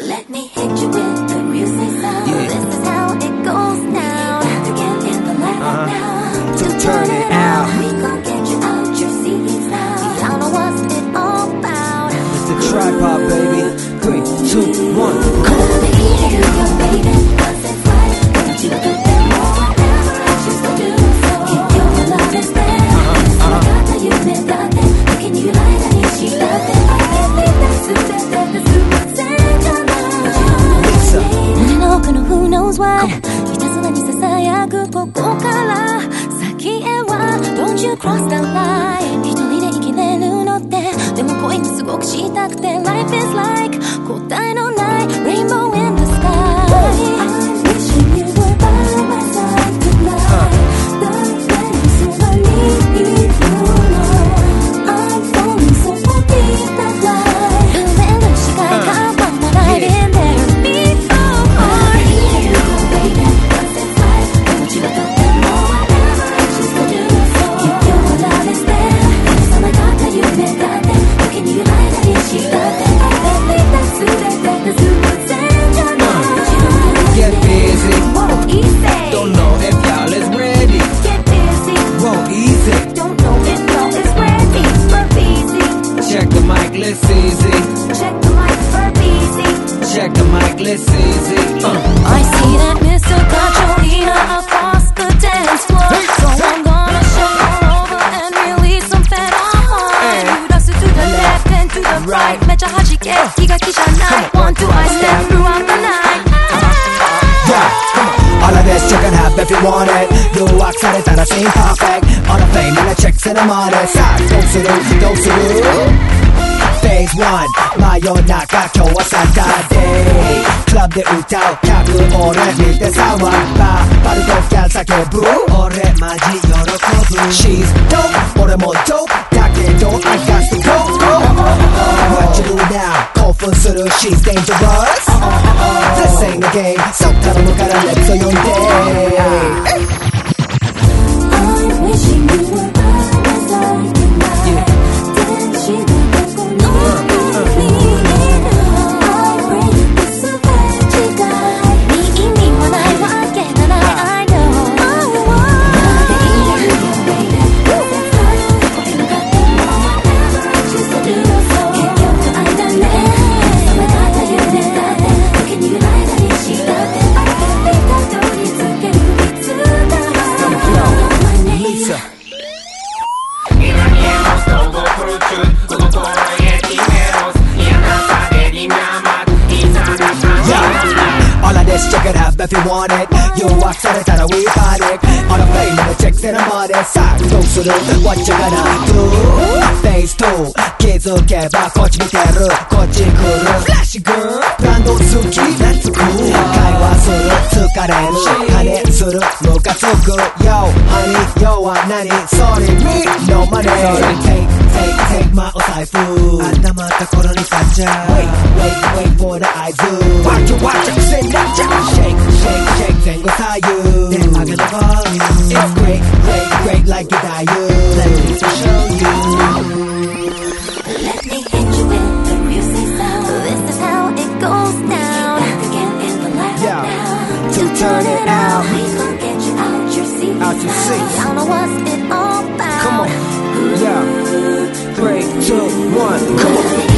Let me hit you with the music sound. Yeah. This is how it goes now. Have to get in the lab Uh-huh. now. ここから先へは cross the line 一人で生きれるのって。でもこいつすごくしたくて。Life is like it's easy. Uh. I see that Mr. Gasolina across the dance floor. So I'm gonna shuffle over and release some fat on. Hey. To the left and to the right. Mecha hajike, giga kisha night. One, two, I step throughout the night. All of this you can have if you want it You walk side it and I seem perfect All the fame and the chicks and I'm on Side, don't sit don't sit is one. Mayo na kacho wa santa day Club de utao Kabu ore mi te sawa Ba Paru to kyal sa ke bru Ore maji yoro kobu She's dope Ore mo dope Dake do I got to go Go What you do now? Kofun suru She's dangerous. This ain't a game. So tada mukara let's go yonde Hey if you want it 유학살에 따라 we panic On a plane with the chicks in the money 싹 도수로 what you gonna do Phase 2 계속해봐 거치 밑에를 거친 그릇 Flashy girl 브란도 수기 Let's go る疲れる破熱するムカつく Yo honey yo は何 Sorry me no money Take take take my お財布頭たころに買っちゃ Wait wait wait for the eyes Watch it watch it 癖になっちゃ Shake shake shake 前後左右手上げる volume It's great great great like ユダユ Let me show you turn it out. We gon' get you out your seat. Out your seat. Y'all know what's it all about. Come on. Yeah. Three, two, one, come on.